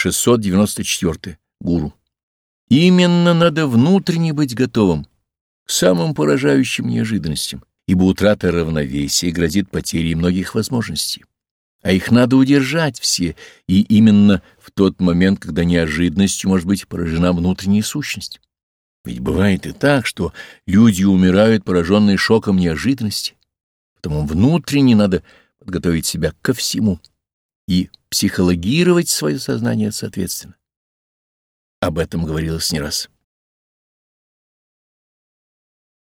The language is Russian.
694. Гуру. Именно надо внутренне быть готовым к самым поражающим неожиданностям, ибо утрата равновесия грозит потерей многих возможностей. А их надо удержать все, и именно в тот момент, когда неожиданностью может быть поражена внутренняя сущность. Ведь бывает и так, что люди умирают, пораженные шоком неожиданности. Потому внутренне надо подготовить себя ко всему и психологировать свое сознание соответственно. Об этом говорилось не раз.